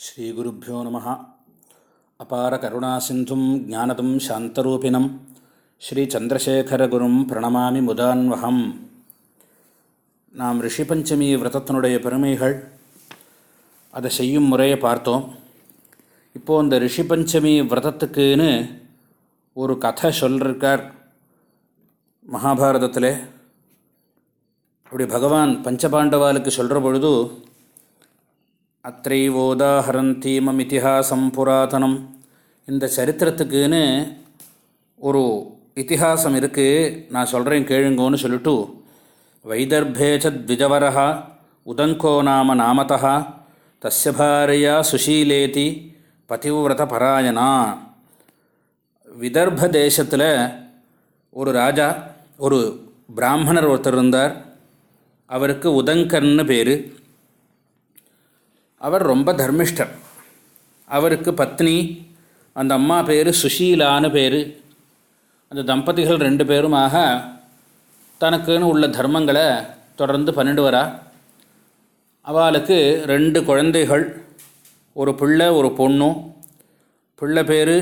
ஸ்ரீகுருப்போ நம. அபார கருணாசிந்தும் ஜானதம் சாந்தரூபிணம். ஸ்ரீ சந்திரசேகரகுரும் பிரணமாமி முதான்வகம் நாம் ரிஷி பஞ்சமி விரதத்தினுடைய பெருமைகள். அதை செய்யும் முறையை பார்த்தோம். இப்போது அந்த ரிஷி பஞ்சமி விரதத்துக்குன்னு ஒரு கதை சொல்லிருக்கார் மகாபாரதத்தில். அப்படி பகவான் பஞ்சபாண்டவாளுக்கு சொல்கிற பொழுது அத்தைவோதாஹரந்தீமம் இத்திஹாசம் புராதனம். இந்த சரித்திரத்துக்குன்னு ஒரு இத்திஹாசம் இருக்குது நான் சொல்கிறேன் கேளுங்கோன்னு சொல்லிட்டு வைதர்பேச்சத்விஜவரா உதங்கோ நாம நாமதா தஸ்ய பாரியா சுஷீலேதி பதிவிரத பராயணா விதர்ப தேசத்தில் ஒரு ராஜா ஒரு பிராமணர் ஒருத்தர் இருந்தார். அவருக்கு உதங்கர்னு பேர். அவர் ரொம்ப தர்மிஷ்டர். அவருக்கு பத்னி அந்த அம்மா பேர் சுஷீலான்னு பேர். அந்த தம்பதிகள் ரெண்டு பேருமாக தனக்குன்னு உள்ள தர்மங்களை தொடர்ந்து பண்ணிட்டு வரா அவளுக்கு ரெண்டு குழந்தைகள் ஒரு பிள்ளை ஒரு பொண்ணும் பிள்ளை பேர்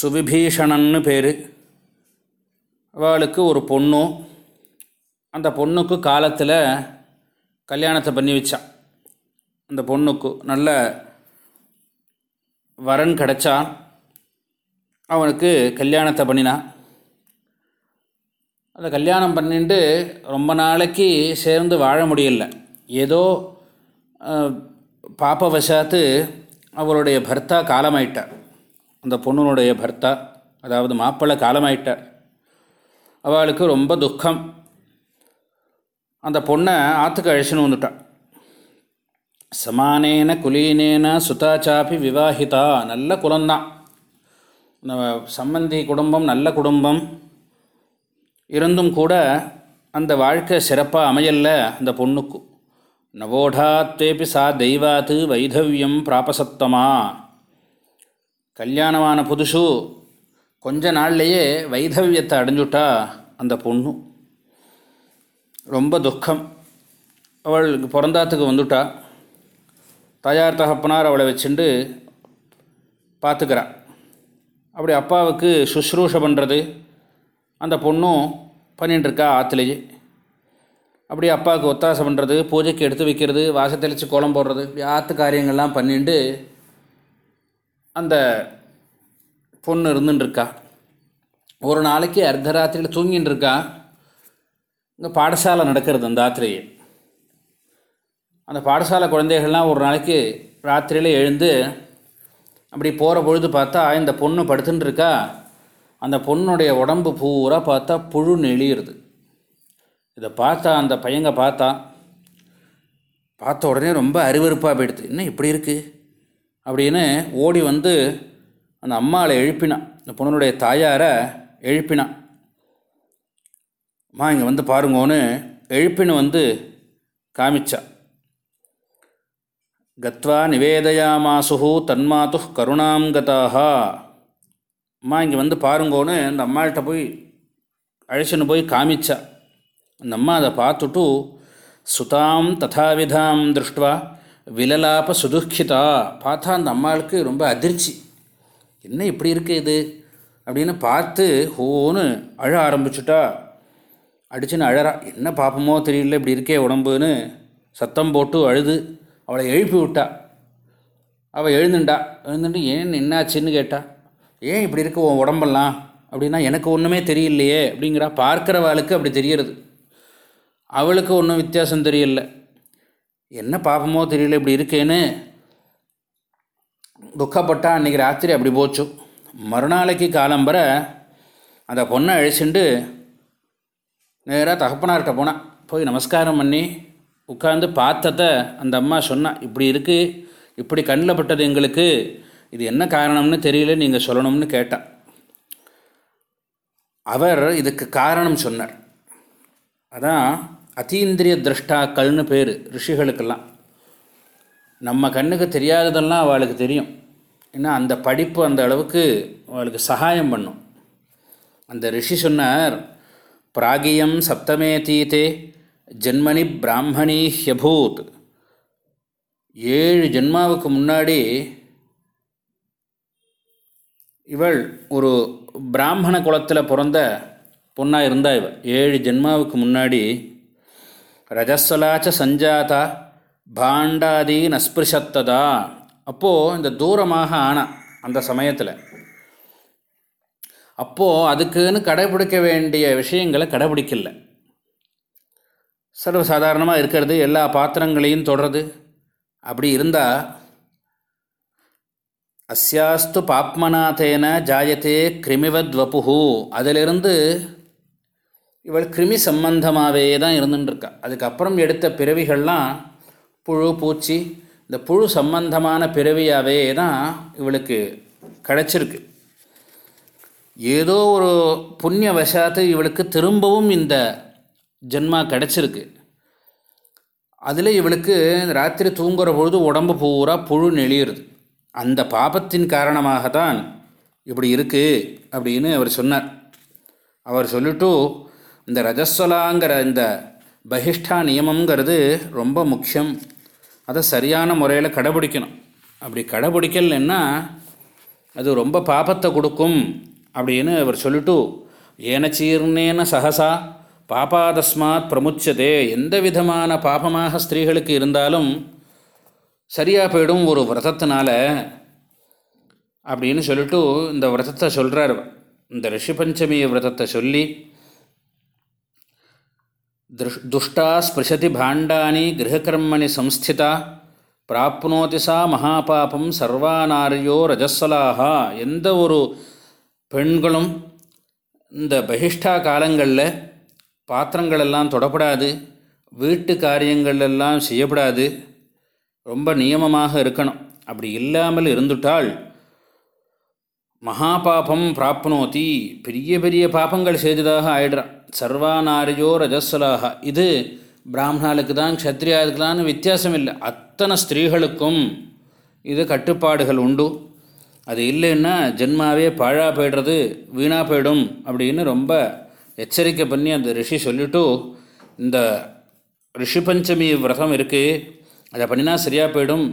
சுவிபீஷணன்னு பேர். அவளுக்கு ஒரு பொண்ணும் அந்த பொண்ணுக்கு காலத்தில் கல்யாணத்தை பண்ணி வச்சான். அந்த பொண்ணுக்கு நல்ல வரன் கிடச்சான் அவனுக்கு கல்யாணத்தை பண்ணினான் அந்த கல்யாணம் பண்ணிட்டு ரொம்ப நாளைக்கு சேர்ந்து வாழ முடியல. ஏதோ பாப்பவசாத்து அவருடைய பர்த்தா காலமாயிட்டார் அந்த பொண்ணுனுடைய பர்த்தா அதாவது மாப்பிள்ளை காலமாயிட்டார் அவளுக்கு ரொம்ப துக்கம். அந்த பொண்ணை ஆற்றுக்கு அழிச்சுன்னு வந்துட்டான். சமானேன குலீனேன சுதாச்சாப்பி விவாஹிதா. நல்ல குலந்தான் நம்ம சம்பந்தி குடும்பம் நல்ல குடும்பம். இருந்தும் கூட அந்த வாழ்க்கை சிறப்பாக அமையல்ல அந்த பொண்ணுக்கு. நவோடாத்தேபி சா தெய்வாத்து வைதவியம் பிராபசத்தமா. கல்யாணமான புதுசு கொஞ்ச நாள்லேயே வைதவியத்தை அடைஞ்சுட்டா அந்த பொண்ணு. ரொம்ப துக்கம். அவள் பிறந்தாத்துக்கு வந்துட்டா. தாயார் தகப்பனார் அவளை வச்சுண்டு பார்த்துக்கிறான். அப்படி அப்பாவுக்கு சுஷ்ரூஷை பண்ணுறது அந்த பொண்ணும் பண்ணிட்டுருக்கா ஆற்றுலேயே அப்படி அப்பாவுக்கு ஒத்தாசை பண்ணுறது பூஜைக்கு எடுத்து வைக்கிறது வாச தெளித்து கோலம் போடுறது இப்படி ஆற்று காரியங்கள்லாம் பண்ணிட்டு அந்த பொண்ணு இருந்துட்டுருக்கா ஒரு நாளைக்கு அர்த்தராத்திரியில் தூங்கின்னு இருக்கா இங்கே பாடசாலை நடக்கிறது அந்த ஆத்திரையே அந்த பாடசாலை குழந்தைகள்லாம் ஒரு நாளைக்கு ராத்திரியில் எழுந்து அப்படி போகிற பொழுது பார்த்தா இந்த பொண்ணு படுத்துன்னு இருக்கா அந்த பொண்ணுடைய உடம்பு பூரா பார்த்தா புழு நெளியிறது. இதை பார்த்தா அந்த பையங்க பார்த்தா பார்த்த உடனே ரொம்ப அருவறுப்பாக போயிடுது. என்ன இப்படி இருக்குது அப்படின்னு ஓடி வந்து அந்த அம்மாவை எழுப்பினான் அந்த பொண்ணுடைய தாயாரை எழுப்பினான் அம்மா இங்கே வந்து பாருங்கோன்னு எழுப்பின்னு வந்து காமிச்சா. கத்வா நிவேதயாமாசு தன்மாத்து கருணாம் கதாகா அம்மா இங்கே வந்து பாருங்கோன்னு அந்த அம்மாள்கிட்ட போய் அழைச்சின்னு போய் காமிச்சா. அந்த அம்மா அதை பார்த்துட்டு சுதாம் ததாவிதாம் திருஷ்டுவா விலலாப சுதுக்கிதா. பார்த்தா அந்த அம்மாளுக்கு ரொம்ப அதிர்ச்சி. என்ன இப்படி இருக்குது இது? அப்படின்னு பார்த்து ஹோன்னு அழ ஆரம்பிச்சுட்டா. அடிச்சுன்னு அழறா. என்ன பார்ப்போமோ தெரியல இப்படி இருக்கே உடம்புன்னு. சத்தம் போட்டு அழுது. அவளை எழுப்பி விட்டா அவள் எழுந்துண்டா எழுந்துட்டு ஏன் என்னாச்சுன்னு கேட்டா? ஏன் இப்படி இருக்க உன் உடம்பெல்லாம்? அப்படின்னா எனக்கு ஒன்றுமே தெரியலையே அப்படிங்கிறா. பார்க்குறவாளுக்கு அப்படி தெரியறது அவளுக்கு ஒன்றும் வித்தியாசம் தெரியல. என்ன பாப்பமோ தெரியல இப்படி இருக்கேன்னு துக்கப்பட்டா அன்றைக்கி ராத்திரி அப்படி போச்சு. மறுநாளைக்கு காலம்பர அந்த பொண்ணை அழிச்சுண்டு நேராக தகப்பனார்கிட்ட போனால் போய் நமஸ்காரம் பண்ணி உட்காந்து பார்த்தத அந்த அம்மா சொன்னான் இப்படி இருக்குது இப்படி கண்ணில் பட்டது எங்களுக்கு இது என்ன காரணம்னு தெரியல நீங்கள் சொல்லணும்னு கேட்டான் அவர் இதுக்கு காரணம் சொன்னார். அதான் அத்தீந்திரிய திரஷ்டாக்கள்னு பேர் ரிஷிகளுக்கெல்லாம். நம்ம கண்ணுக்கு தெரியாததெல்லாம் அவளுக்கு தெரியும். ஏன்னா அந்த படிப்பு அந்த அளவுக்கு அவளுக்கு சகாயம் பண்ணும். அந்த ரிஷி சொன்னார் பிராகியம் சப்தமே தீதே ஜென்மனி பிராமணி ஹியபூத். ஏழு ஜென்மாவுக்கு முன்னாடி இவள் ஒரு பிராமண குலத்தில் பிறந்த பொண்ணாக இருந்தா இவள் ஏழு ஜென்மாவுக்கு முன்னாடி ரஜஸ்வலாச்ச சஞ்சாதா பாண்டாதி நஸ்பிருஷத்ததா. அப்போது இந்த தூரமாக ஆனா அந்த சமயத்தில். அப்போது அதுக்குன்னு கடைபிடிக்க வேண்டிய விஷயங்களை கடைபிடிக்கல. சர்வசாதாரணமாக இருக்கிறது எல்லா பாத்திரங்களையும் தொடருது அப்படி இருந்தால் அஸ்யாஸ்து பாப்மநாதேன ஜாயத்தே கிருமிவத் வப்புஹு அதிலிருந்து இவள் கிருமி சம்பந்தமாகவே தான் இருந்துட்டுருக்கா அதுக்கப்புறம் எடுத்த பிறவிகள்லாம் புழு பூச்சி இந்த புழு சம்பந்தமான பிறவியாகவே தான் இவளுக்கு கிடச்சிருக்கு. ஏதோ ஒரு புண்ணிய வசாத்து இவளுக்கு திரும்பவும் இந்த ஜென்மா கிடச்சிருக்கு. அதில் இவளுக்கு ராத்திரி தூங்குற பொழுது உடம்பு பூரா புழு நெளியிறது. அந்த பாபத்தின் காரணமாக தான் இப்படி இருக்குது அப்படின்னு அவர் சொன்னார். அவர் சொல்லிட்டு இந்த ரஜஸ்வலாங்கிற இந்த பகிஷ்டா நியமங்கிறது ரொம்ப முக்கியம். அதை சரியான முறையில் கடைபிடிக்கணும். அப்படி கடைபிடிக்கலைன்னா அது ரொம்ப பாபத்தை கொடுக்கும் அப்படின்னு அவர் சொல்லிட்டு சீர்ணேன சகசா பாபாதஸ்மாத் பிரமுச்சதே. எந்த விதமான பாபமாக ஸ்திரீகளுக்கு இருந்தாலும் சரியாக போயிடும் ஒரு விரதத்தினால அப்படின்னு சொல்லிட்டு இந்த விரதத்தை சொல்கிறார் இந்த ரிஷி பஞ்சமி விரதத்தை சொல்லி துஷ்டா ஸ்பிருஷதி பாண்டானி கிரகக்கர்மணி சம்ஸ்திதா பிராப்னோதி சா மகாபாபம் சர்வானாரியோ ரஜஸ்வலாகா எந்த ஒரு பெண்களும் இந்த பகிஷ்டா காலங்களில் பாத்திரங்களெல்லாம் தொடப்படாது வீட்டு காரியங்களெல்லாம் செய்யப்படாது. ரொம்ப நியமமாக இருக்கணும். அப்படி இல்லாமல் இருந்துட்டால் மகாபாபம் பிராப்னோதி. பெரிய பெரிய பாபங்கள் செய்ததாக ஆயிடுறான். சர்வானாரியோ ரஜஸ்வலாக. இது பிராமணாளுக்கு தான் க்ஷத்ரியாவுக்கு தான் வித்தியாசம் இல்லை. அத்தனை ஸ்திரீகளுக்கும் இது கட்டுப்பாடுகள் உண்டு. அது இல்லைன்னா ஜென்மாவே பாழாக போய்டுறது வீணாக போயிடும் அப்படின்னு ரொம்ப எச்சரிக்கை பண்ணி அந்த ரிஷி சொல்லிவிட்டு இந்த ரிஷி பஞ்சமி விரதம் இருக்குது அதை பண்ணினா சரியாக போயிடும்.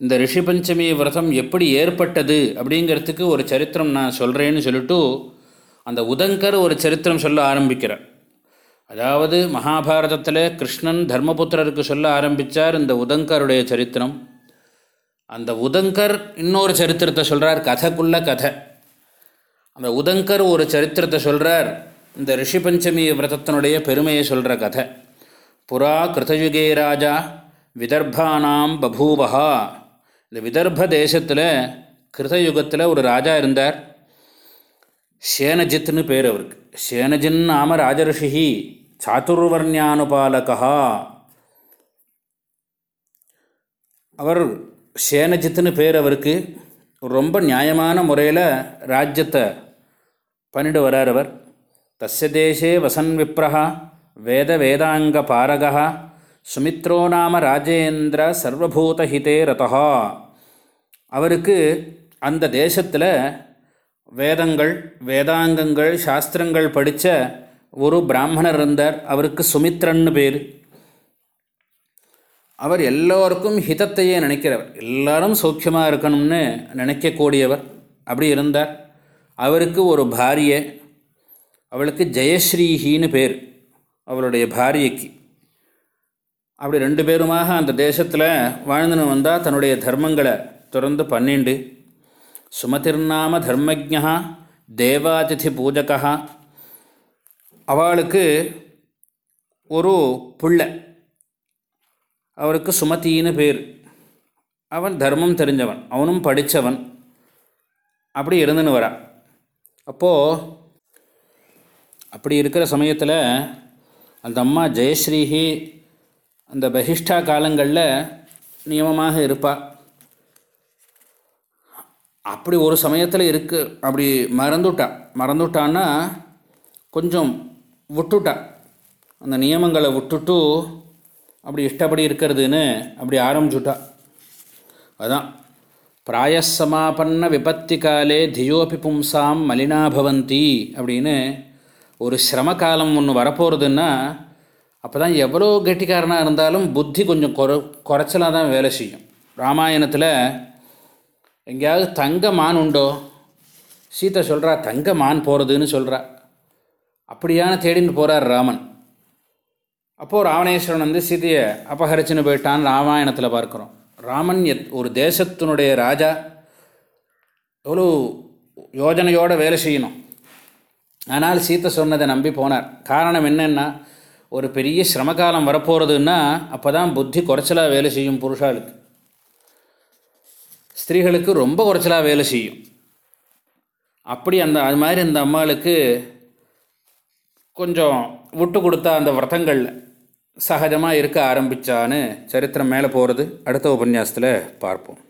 இந்த ரிஷி பஞ்சமி விரதம் எப்படி ஏற்பட்டது அப்படிங்கிறதுக்கு ஒரு சரித்திரம் நான் சொல்கிறேன்னு சொல்லிட்டு அந்த உதங்கர் ஒரு சரித்திரம் சொல்ல ஆரம்பிக்கிறார். அதாவது மகாபாரதத்தில் கிருஷ்ணன் தர்மபுத்திரருக்கு சொல்ல ஆரம்பித்தார் இந்த உதங்கருடைய சரித்திரம். அந்த உதங்கர் இன்னொரு சரித்திரத்தை சொல்கிறார் கதைக்குள்ள கதை. அந்த உதங்கர் ஒரு சரித்திரத்தை சொல்கிறார் இந்த ரிஷி பஞ்சமி விரதத்தினுடைய பெருமையை சொல்கிற கதை. புறா கிருதயுகே ராஜா விதர்பானாம் பபூவஹா. இந்த விதர்ப தேசத்தில் கிருதயுகத்தில் ஒரு ராஜா இருந்தார். சேனஜித்னு பேர் அவருக்கு. சேனஜின் நாம ராஜரிஷி சாத்துர்வர்ணியானுபாலகா அவர் சேனஜித்னு பேர் அவருக்கு. ரொம்ப நியாயமான முறையில் ராஜ்யத்தை பண்ணிட்டு வரார் அவர். தஸ்ய தேசே வசன் விப்ரஹா வேத வேதாங்க பாரகா சுமித்ரோ நாம ராஜேந்திர சர்வபூதஹிதே ரதா அவருக்கு அந்த தேசத்தில் வேதங்கள் வேதாங்கங்கள் சாஸ்திரங்கள் படித்த ஒரு பிராமணர் இருந்தார். அவருக்கு சுமித்ரன்னு பேர். அவர் எல்லோருக்கும் ஹிதத்தையே நினைக்கிறவர். எல்லாரும் சௌக்கியமாக இருக்கணும்னு நினைக்கக்கூடியவர். அப்படி இருந்தார். அவருக்கு ஒரு பாரியை அவளுக்கு ஜெயஸ்ரீஹின்னு பேர் அவளுடைய பாரியைக்கு. அப்படி ரெண்டு பேருமாக அந்த தேசத்தில் வாழ்ந்துன்னு வந்தால் தன்னுடைய தர்மங்களை தொடர்ந்து பன்னெண்டு. சுமதிர்நாம தர்மஜா தேவாதிதி பூஜகா. அவளுக்கு ஒரு புள்ள. அவருக்கு சுமத்தின்னு பேர். அவன் தர்மம் தெரிஞ்சவன் அவனும் படித்தவன் அப்படி இருந்துன்னு வரான் அப்போது அப்படி இருக்கிற சமயத்தில் அந்த அம்மா ஜெயஸ்ரீஹி அந்த பகிஷ்டா காலங்களில் நியமமாக இருப்பாள் அப்படி ஒரு சமயத்தில் இருக்கு. அப்படி மறந்துட்டா. மறந்துட்டான்னா கொஞ்சம் விட்டுட்டா. அந்த நியமங்களை விட்டுட்டு அப்படி இஷ்டப்படி இருக்கிறதுன்னு அப்படி ஆரம்பிச்சுட்டா. அதான். பிராயசமாபன்ன விபத்தி காலே தியோபி பும்சாம் மலினாபவந்தி அப்படின்னு ஒரு சிரம காலம் ஒன்று வரப்போகிறதுன்னா அப்போ தான் எவ்வளோ கெட்டிக்காரனாக இருந்தாலும் புத்தி கொஞ்சம் குறை குறைச்சலாக தான் வேலை செய்யும். ராமாயணத்தில் எங்கேயாவது தங்க மான் உண்டோ? சீதை சொல்கிறா தங்க மான் போகிறதுன்னு சொல்கிறா அப்படியான தேடின்னு போகிறார் ராமன். அப்போது ராவணேஸ்வரன் வந்து சீதையை அபகரிச்சுன்னு போயிட்டான்னு ராமாயணத்தில் பார்க்குறோம். ராமன் எத் ஒரு தேசத்தினுடைய ராஜா. எவ்வளோ யோஜனையோடு வேலை செய்யணும். ஆனால் சீத்தை சொன்னதை நம்பி போனார். காரணம் என்னென்னா ஒரு பெரிய சிரமகாலம் வரப்போகிறதுன்னா அப்போ தான் புத்தி குறைச்சலாக வேலை செய்யும் புருஷாளுக்கு. ஸ்திரீகளுக்கு ரொம்ப குறைச்சலாக வேலை செய்யும். அப்படி அந்த அது மாதிரி அந்த அம்மாளுக்கு கொஞ்சம் விட்டு கொடுத்தா அந்த விரதங்களில் சகஜமாக இருக்க ஆரம்பித்தான்னு சரித்திரம் மேலே போகிறது அடுத்த உபன்யாசத்தில் பார்ப்போம்.